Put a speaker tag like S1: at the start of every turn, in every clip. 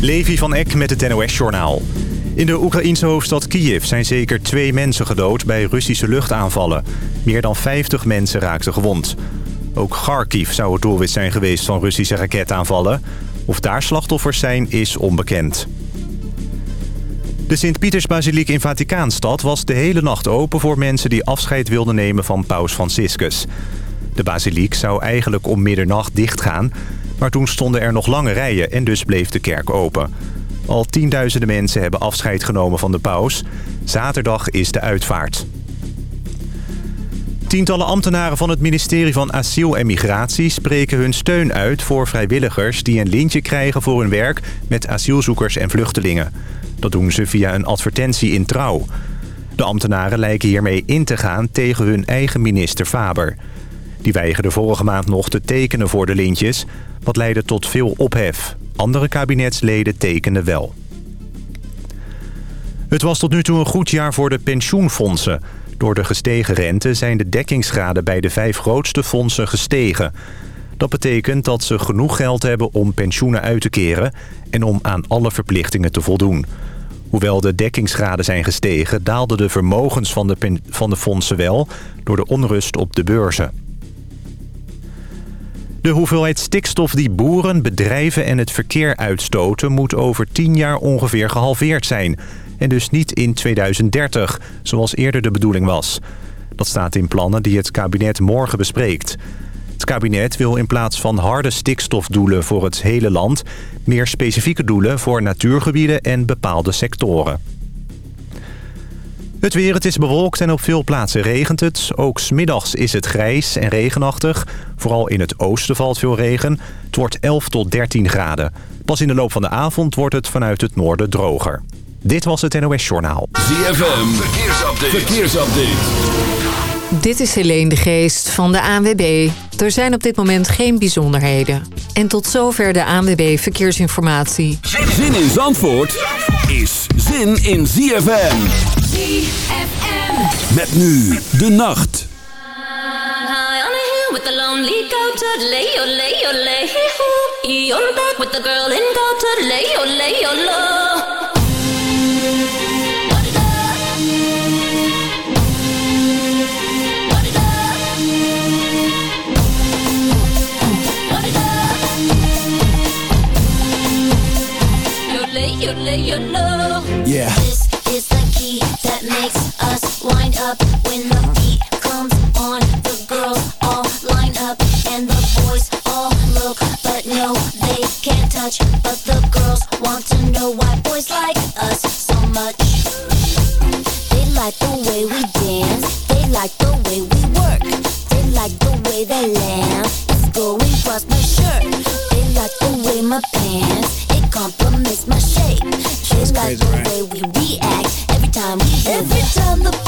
S1: Levi van Eck met het NOS-journaal. In de Oekraïense hoofdstad Kiev zijn zeker twee mensen gedood bij Russische luchtaanvallen. Meer dan 50 mensen raakten gewond. Ook Kharkiv zou het doelwit zijn geweest van Russische raketaanvallen. Of daar slachtoffers zijn, is onbekend. De Sint-Pietersbasiliek in Vaticaanstad was de hele nacht open voor mensen die afscheid wilden nemen van paus Franciscus. De basiliek zou eigenlijk om middernacht dichtgaan, maar toen stonden er nog lange rijen en dus bleef de kerk open. Al tienduizenden mensen hebben afscheid genomen van de paus. Zaterdag is de uitvaart. Tientallen ambtenaren van het ministerie van Asiel en Migratie spreken hun steun uit voor vrijwilligers die een lintje krijgen voor hun werk met asielzoekers en vluchtelingen. Dat doen ze via een advertentie in Trouw. De ambtenaren lijken hiermee in te gaan tegen hun eigen minister Faber. Die weigerde vorige maand nog te tekenen voor de lintjes, wat leidde tot veel ophef. Andere kabinetsleden tekenden wel. Het was tot nu toe een goed jaar voor de pensioenfondsen. Door de gestegen rente zijn de dekkingsgraden bij de vijf grootste fondsen gestegen. Dat betekent dat ze genoeg geld hebben om pensioenen uit te keren... en om aan alle verplichtingen te voldoen. Hoewel de dekkingsgraden zijn gestegen... daalden de vermogens van de, van de fondsen wel... door de onrust op de beurzen. De hoeveelheid stikstof die boeren, bedrijven en het verkeer uitstoten... moet over 10 jaar ongeveer gehalveerd zijn. En dus niet in 2030, zoals eerder de bedoeling was. Dat staat in plannen die het kabinet morgen bespreekt. Het kabinet wil in plaats van harde stikstofdoelen voor het hele land... meer specifieke doelen voor natuurgebieden en bepaalde sectoren. Het weer, het is bewolkt en op veel plaatsen regent het. Ook smiddags is het grijs en regenachtig. Vooral in het oosten valt veel regen. Het wordt 11 tot 13 graden. Pas in de loop van de avond wordt het vanuit het noorden droger. Dit was het NOS Journaal.
S2: ZFM, verkeersupdate. verkeersupdate.
S3: Dit is Helene de Geest van de ANWB. Er zijn op dit moment geen bijzonderheden. En tot zover de ANWB Verkeersinformatie.
S2: Zin in Zandvoort is zin in ZFM.
S4: ZFM.
S2: Met nu de nacht.
S4: High on a hill with the lonely goat, lay your lay your lay You're back with the girl in goat, lay your lay your low.
S2: Yeah.
S5: That makes us wind up when the beat comes on. The girls all line up and the boys all look, but no, they can't touch. But the girls want to know why boys like us so much. They like the way we dance, they like the way we work, they like the way they laugh. It's going across my shirt. They like the way my pants it compliments my shape. They like the way we Every time the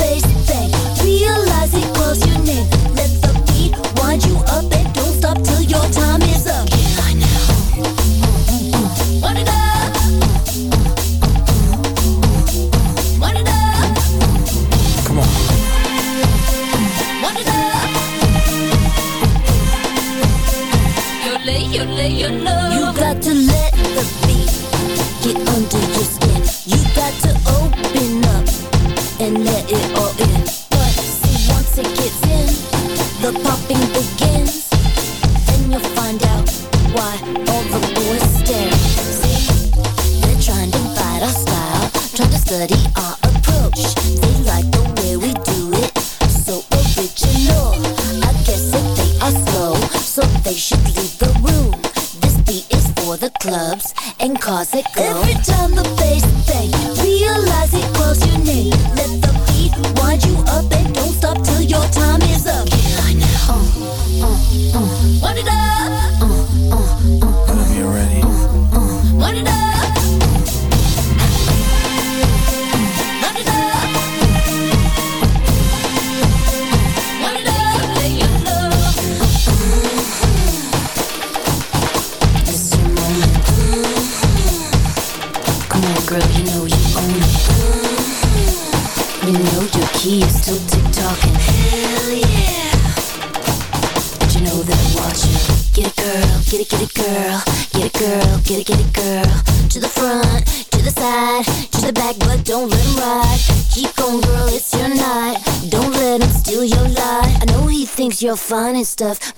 S5: stuff,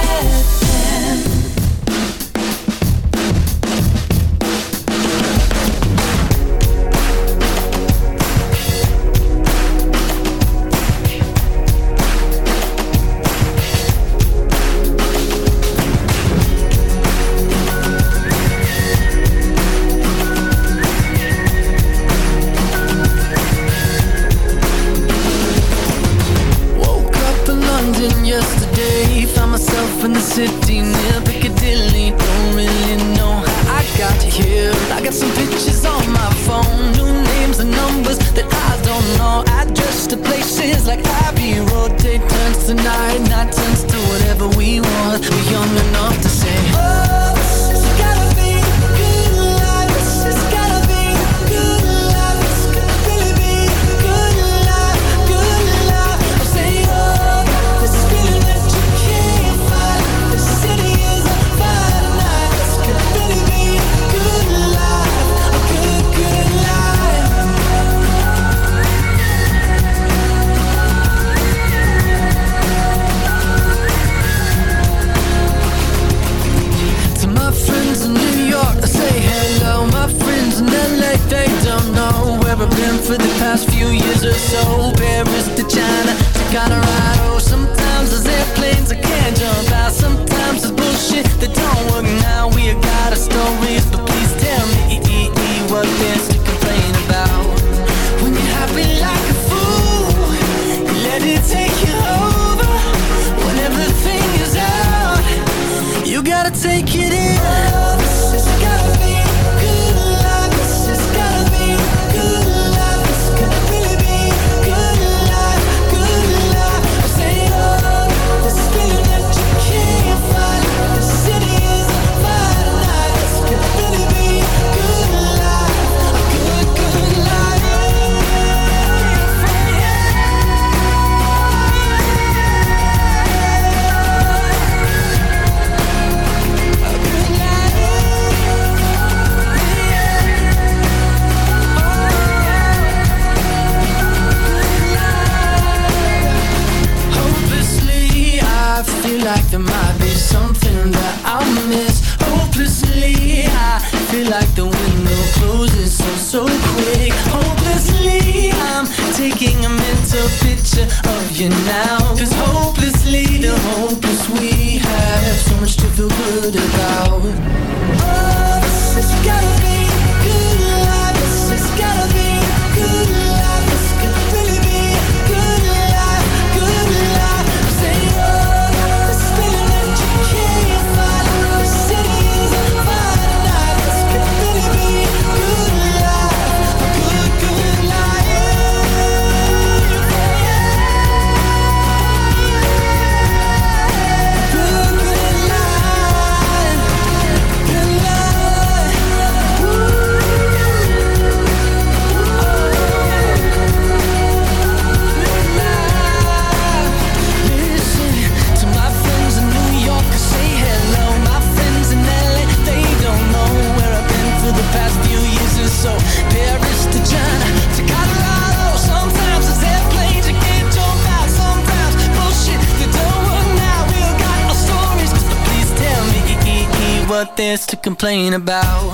S6: To complain about.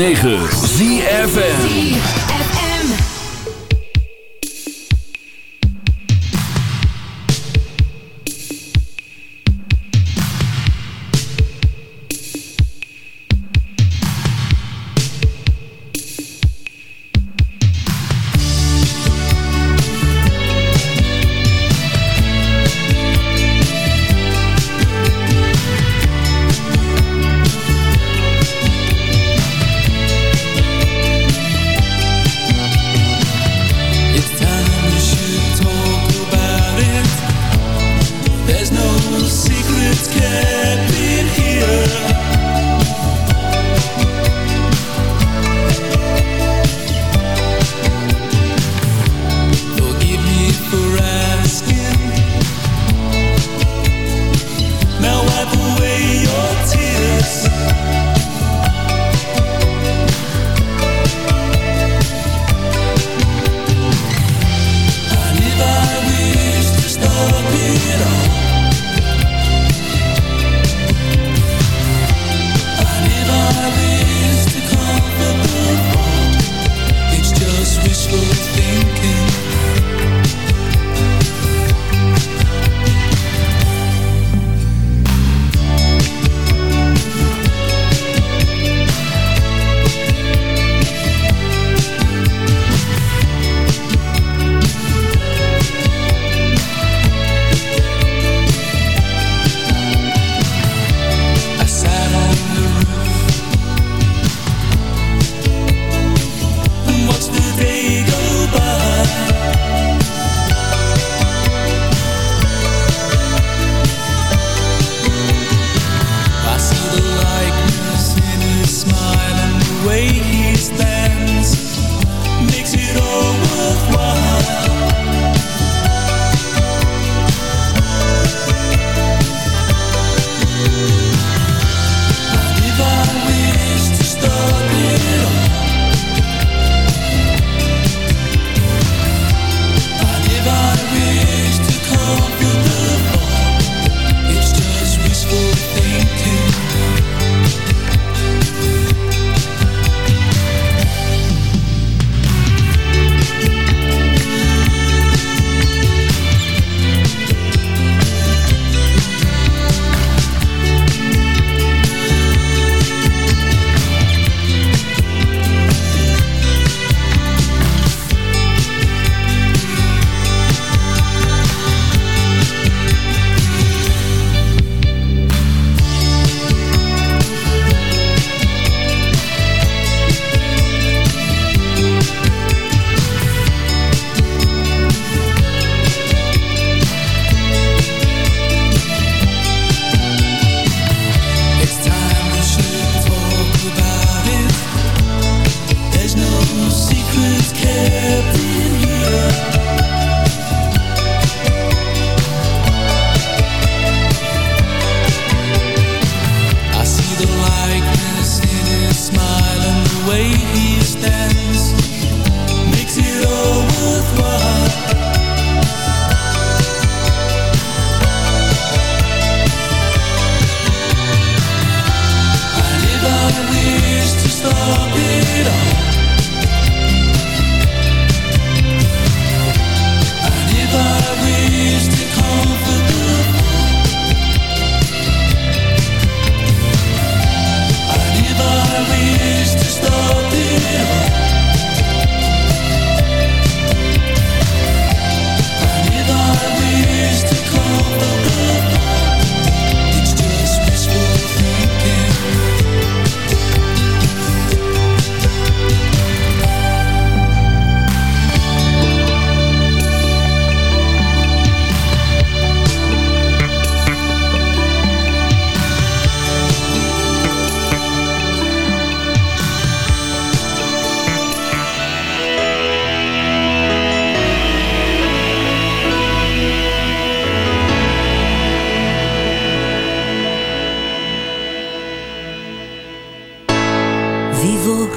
S7: 9.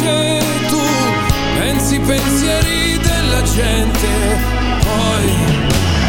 S8: luce tu pensi i pensieri della gente, poi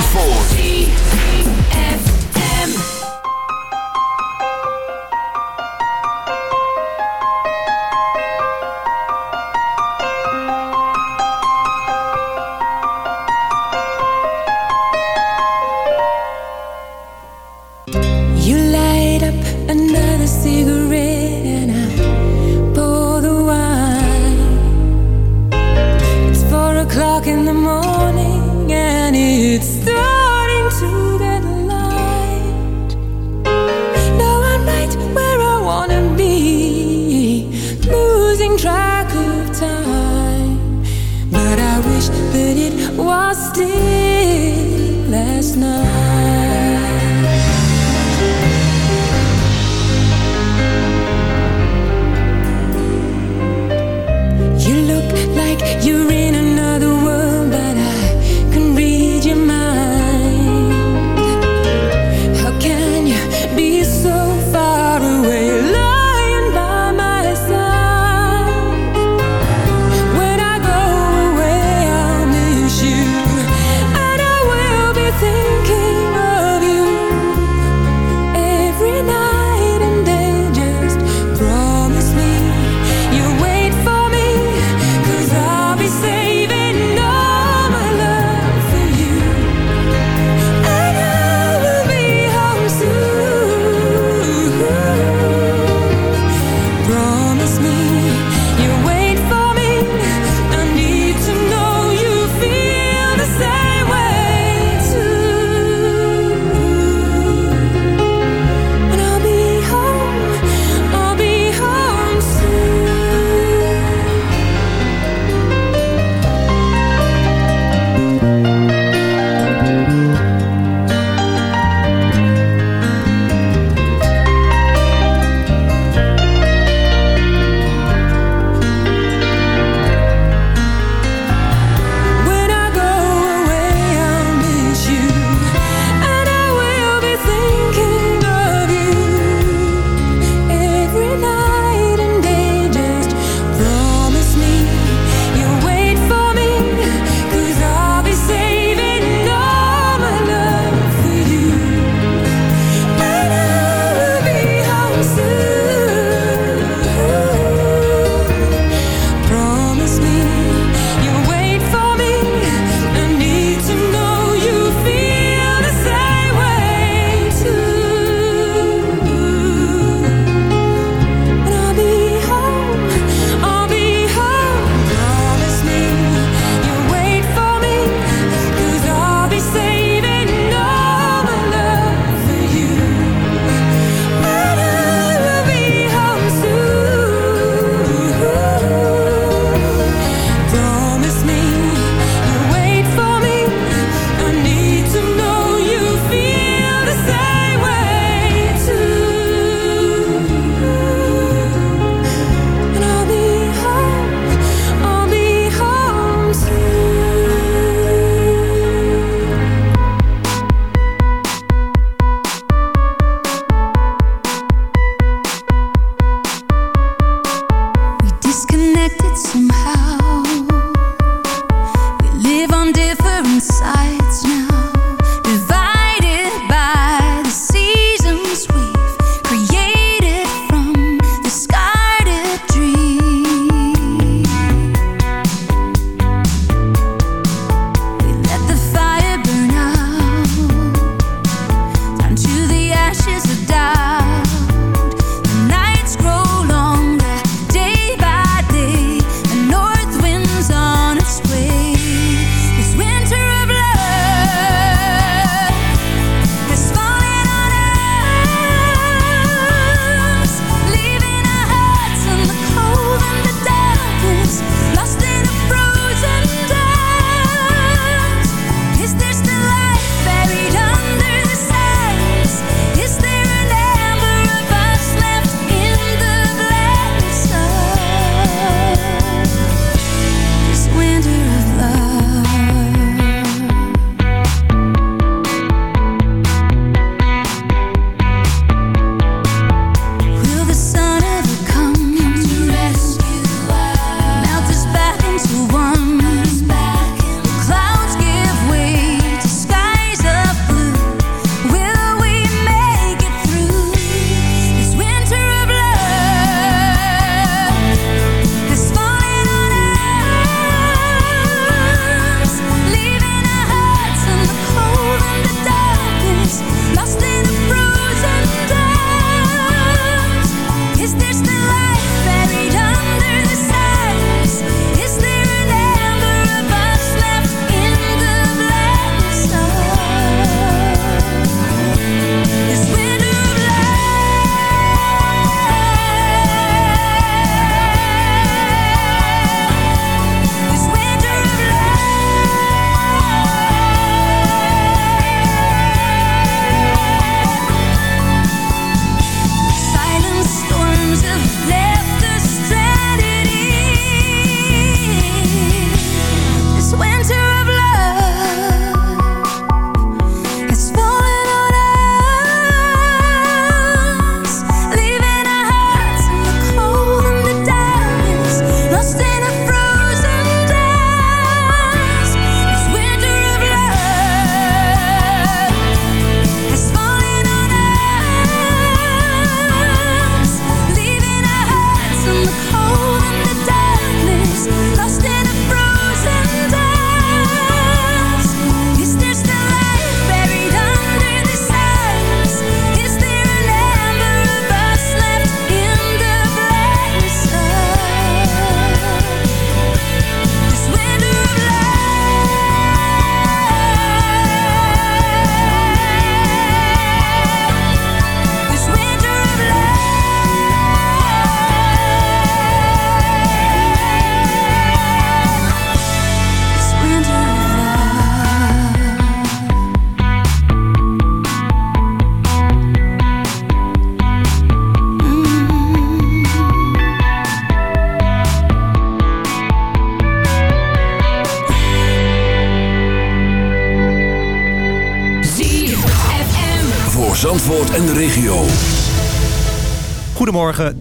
S2: Zandvoort.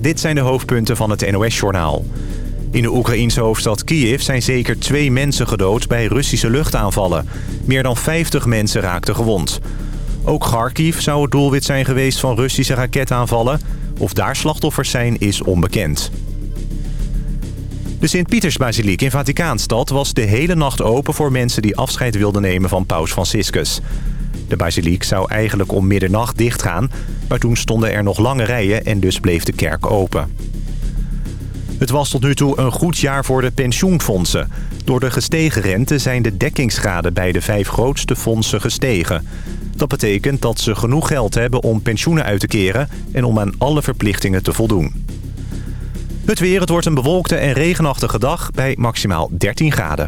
S1: Dit zijn de hoofdpunten van het NOS-journaal. In de Oekraïense hoofdstad Kiev zijn zeker twee mensen gedood bij Russische luchtaanvallen. Meer dan 50 mensen raakten gewond. Ook Kharkiv zou het doelwit zijn geweest van Russische raketaanvallen. Of daar slachtoffers zijn, is onbekend. De Sint-Pietersbasiliek in Vaticaanstad was de hele nacht open voor mensen die afscheid wilden nemen van paus Franciscus. De basiliek zou eigenlijk om middernacht dichtgaan, maar toen stonden er nog lange rijen en dus bleef de kerk open. Het was tot nu toe een goed jaar voor de pensioenfondsen. Door de gestegen rente zijn de dekkingsgraden bij de vijf grootste fondsen gestegen. Dat betekent dat ze genoeg geld hebben om pensioenen uit te keren en om aan alle verplichtingen te voldoen. Het weer, het wordt een bewolkte en regenachtige dag bij maximaal 13 graden.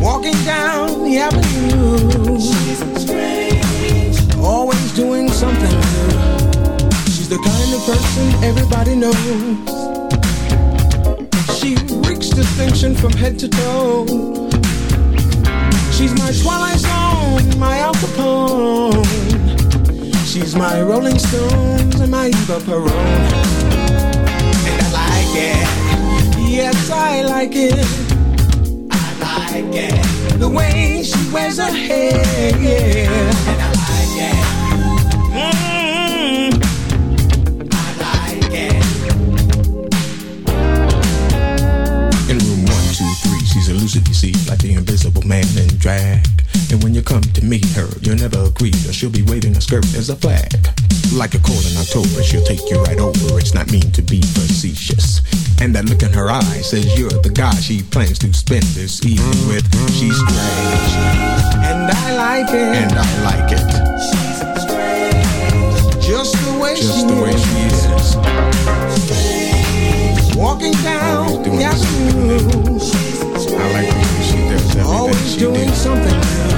S9: Walking down the avenue. She's strange. Always doing something new. She's the kind of person everybody knows. She reeks distinction from head to toe. She's my Twilight Zone, my Al Capone. She's my Rolling Stones and my Eva Peron. And I like it. Yes, I like it. I like it. The way she wears her hair, yeah. And I like it. Mm, I like it. In room one, two, three, she's elusive, you see, like the invisible man in drag. And when you come to meet her, you'll never agree, or she'll be waving a skirt as a flag. Like a cold in October, she'll take you right over. It's not mean to be facetious. And that look in her eye says you're the guy she plans to spend this evening with. She's strange. And I like it. And I like it. She's strange. Just the way Just she the way she is. Walking down the avenue. I like the way she does everything Always she doing does. something